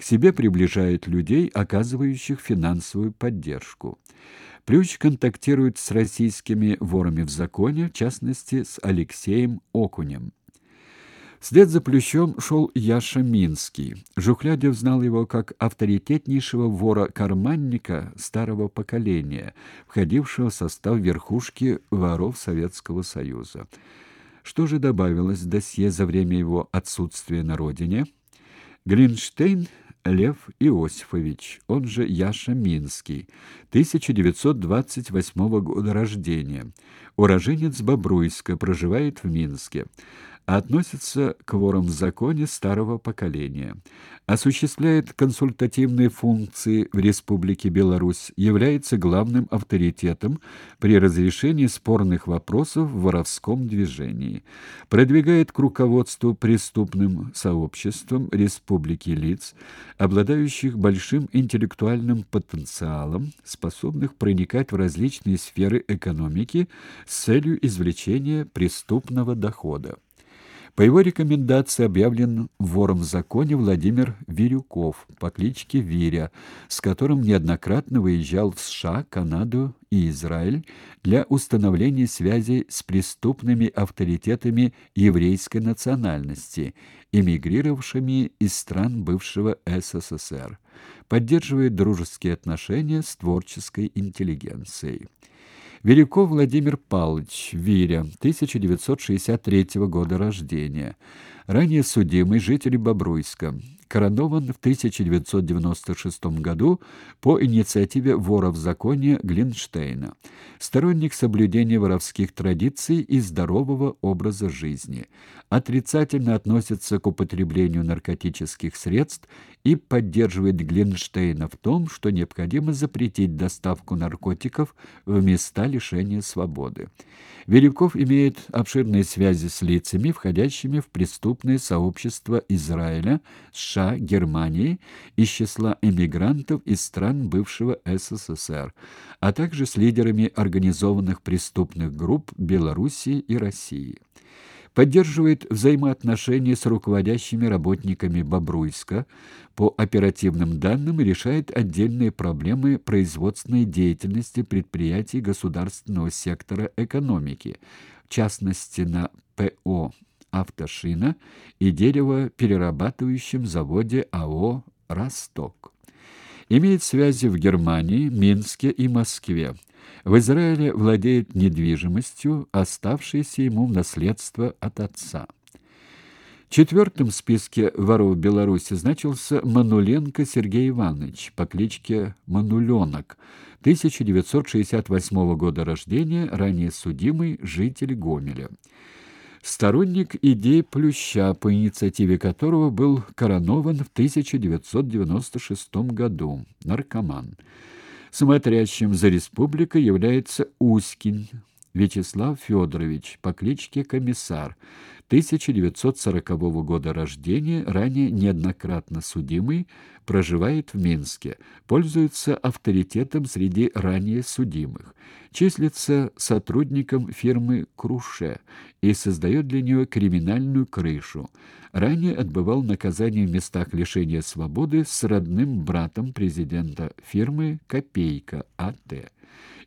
к себе приближает людей, оказывающих финансовую поддержку. Плющ контактирует с российскими ворами в законе, в частности, с Алексеем Окунем. Вслед за Плющом шел Яша Минский. Жухлядев знал его как авторитетнейшего вора-карманника старого поколения, входившего в состав верхушки воров Советского Союза. Что же добавилось в досье за время его отсутствия на родине? Глинштейн Лев Иосифович, он же Яша Минский, 1928 года рождения, уроженец Бобруйска, проживает в Минске относится к ворам в законе старого поколения, осуществляет консультативные функции в Республике Беларусь, является главным авторитетом при разрешении спорных вопросов в воровском движении, продвигает к руководству преступным сообществом Республики лиц, обладающих большим интеллектуальным потенциалом, способных проникать в различные сферы экономики с целью извлечения преступного дохода. По его рекомендации объявлен вором в законе Владимир Вирюков по кличке Виря, с которым неоднократно выезжал в США, Канаду и Израиль для установления связей с преступными авторитетами еврейской национальности, эмигрировавшими из стран бывшего СССР. Поддерживает дружеские отношения с творческой интеллигенцией. Великов Владимир Павлович, Виря, 1963 года рождения. Ранее судимый житель Бобруйска коронован в 1996 году по инициативе вора в законе Глинштейна. Сторонник соблюдения воровских традиций и здорового образа жизни. Отрицательно относится к употреблению наркотических средств и поддерживает Глинштейна в том, что необходимо запретить доставку наркотиков в места лишения свободы. Великов имеет обширные связи с лицами, входящими в преступное сообщество Израиля, США, Германии из числа эмигрантов из стран бывшего СССР, а также с лидерами организованных преступных групп Белоруссии и России. Поддерживает взаимоотношения с руководящими работниками Бобруйска, по оперативным данным решает отдельные проблемы производственной деятельности предприятий государственного сектора экономики, в частности на ПО автошина и деревоперерабатывающем заводе АО «Росток». Имеет связи в Германии, Минске и Москве. В Израиле владеет недвижимостью, оставшейся ему в наследство от отца. В четвертом списке воров Беларуси значился Мануленко Сергей Иванович по кличке Мануленок, 1968 года рождения, ранее судимый житель Гомеля сторонник идей Плюща, по инициативе которого был коронован в 1996 году, наркоман. Смотрящим за республикой является Ускин Вячеслав Федорович по кличке Комиссар, 1940 года рождения, ранее неоднократно судимый, проживает в Минске, пользуется авторитетом среди ранее судимых, числится сотрудником фирмы «Круше» и создает для нее криминальную крышу. Ранее отбывал наказание в местах лишения свободы с родным братом президента фирмы «Копейка» А.Т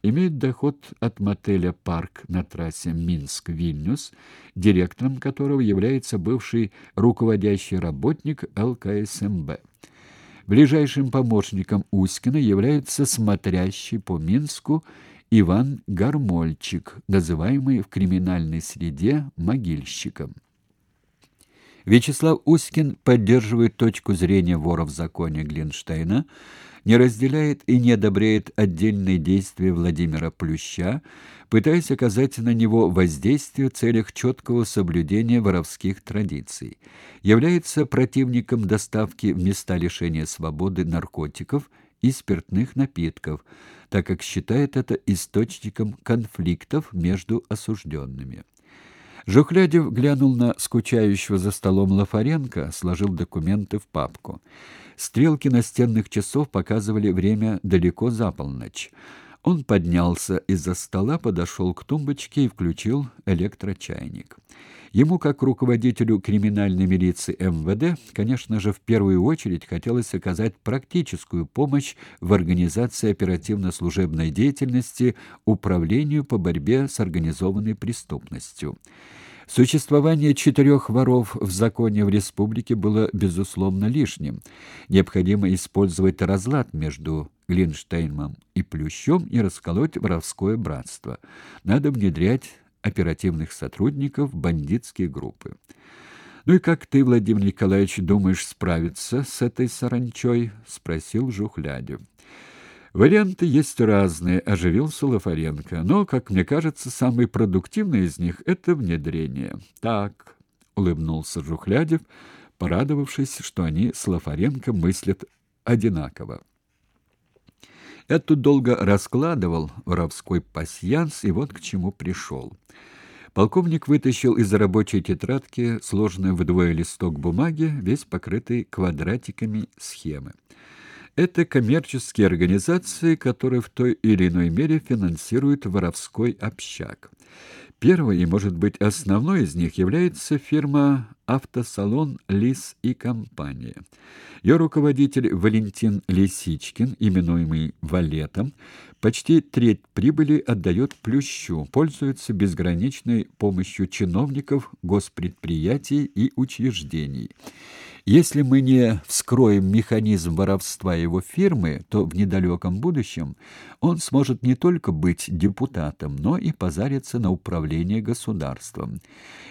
имеет доход от мотеля «Парк» на трассе Минск-Вильнюс, директором которого является бывший руководящий работник ЛКСМБ. Ближайшим помощником Ускина является смотрящий по Минску Иван Гармольчик, называемый в криминальной среде могильщиком. Вячеслав Ускин поддерживает точку зрения вора в законе Глинштейна, не разделяет и не одобряет отдельные действия Владимира Плюща, пытаясь оказать на него воздействие в целях четкого соблюдения воровских традиций, является противником доставки в места лишения свободы наркотиков и спиртных напитков, так как считает это источником конфликтов между осужденными. Жухлядев глянул на скучающего за столом Лафаренко, сложил документы в папку. Стрелки настенных часов показывали время далеко за полночь. Он поднялся из-за стола, подошел к тумбочке и включил электрочайник. Ему, как руководителю криминальной милиции МВД, конечно же, в первую очередь хотелось оказать практическую помощь в организации оперативно-служебной деятельности Управлению по борьбе с организованной преступностью. Существование четырех воров в законе в республике было безусловно лишним. Необходимо использовать разлад между Глинштейном и Плющом и расколоть воровское братство. Надо внедрять оперативных сотрудников бандитские группы. Ну и как ты, Владимир Николаевич, думаешь справиться с этой саранчой? спросил Жухлядев. Варианты есть разные, оживился Лафаренко. Но, как мне кажется, самый продуктивный из них это внедрение. Так, улыбнулся Жухлядев, порадовавшись, что они с Лафаренко мыслят одинаково. Я долго раскладывал воровской пасьянс, и вот к чему пришел. Полковник вытащил из рабочей тетрадки сложенный вдвое листок бумаги, весь покрытый квадратиками схемы. Это коммерческие организации, которые в той или иной мере финансируют воровской общак. Первой и, может быть, основной из них является фирма «Автосалон Лис и компания». Ее руководитель Валентин Лисичкин, именуемый Валетом, почти треть прибыли отдает Плющу, пользуется безграничной помощью чиновников, госпредприятий и учреждений. Если мы не вскроем механизм воровства его фирмы, то в недалеком будущем он сможет не только быть депутатом, но и позариться на управление государством.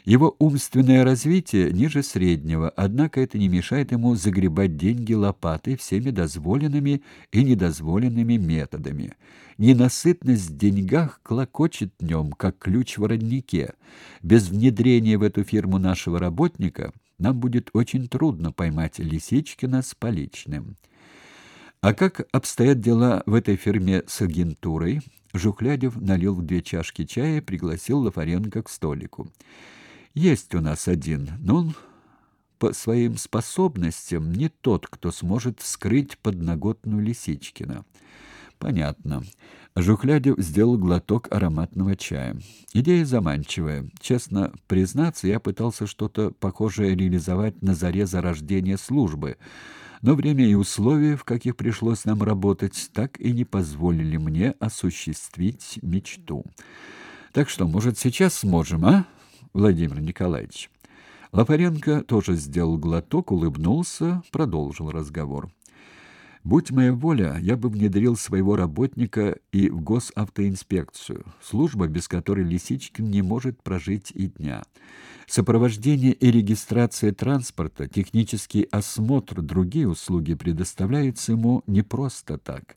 Его умственное развитие ниже среднего, однако это не мешает ему загребать деньги лопатой всеми дозволенными и недозволенными методами. Ненасытность в деньгах клокочет в нем, как ключ в роднике. Без внедрения в эту фирму нашего работника нам будет очень трудно поймать Лисичкина с поличным. А как обстоят дела в этой фирме с агентурой? Жухлядев налил в две чашки чая и пригласил Лафаренко к столику. Есть у нас один, но он по своим способностям не тот, кто сможет вскрыть подноготную Лисичкина. Понятно. Жухлядев сделал глоток ароматного чая. Идея заманчивая. Честно признаться, я пытался что-то похожее реализовать на заре зарождения службы, но время и условия, в каких пришлось нам работать, так и не позволили мне осуществить мечту. Так что, может, сейчас сможем, а, Владимир Николаевич? Лапаренко тоже сделал глоток, улыбнулся, продолжил разговор. Будь моя воля, я бы внедрил своего работника и в госавтоинспекцию, служба, без которой Лисичкин не может прожить и дня. Сопровождение и регистрация транспорта, технический осмотр, другие услуги предоставляются ему не просто так.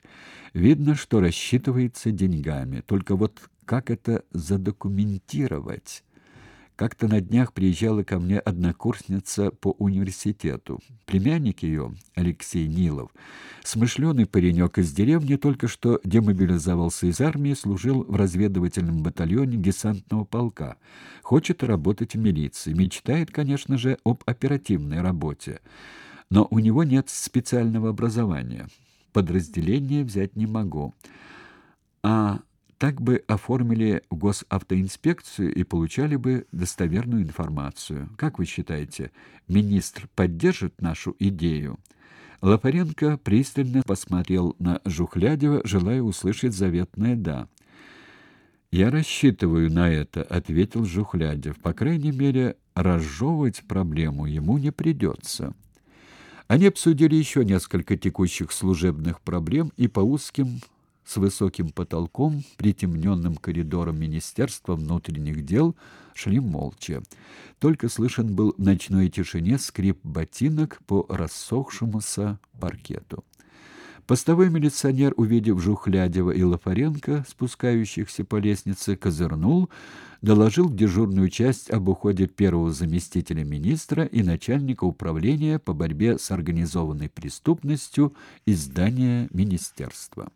Видно, что рассчитывается деньгами. Только вот как это задокументировать? Как-то на днях приезжала ко мне однокурсница по университету. Племянник ее, Алексей Нилов, смышленый паренек из деревни, только что демобилизовался из армии, служил в разведывательном батальоне десантного полка. Хочет работать в милиции. Мечтает, конечно же, об оперативной работе. Но у него нет специального образования. Подразделение взять не могу. А так бы оформили госавтоинспекцию и получали бы достоверную информацию. Как вы считаете, министр поддержит нашу идею? Лапаренко пристально посмотрел на Жухлядева, желая услышать заветное «да». «Я рассчитываю на это», — ответил Жухлядев. «По крайней мере, разжевывать проблему ему не придется». Они обсудили еще несколько текущих служебных проблем и по узким с высоким потолком, притемненным коридором Министерства внутренних дел, шли молча. Только слышен был в ночной тишине скрип ботинок по рассохшемуся паркету. Постовой милиционер, увидев Жухлядева и Лафаренко, спускающихся по лестнице, козырнул, доложил в дежурную часть об уходе первого заместителя министра и начальника управления по борьбе с организованной преступностью из здания министерства.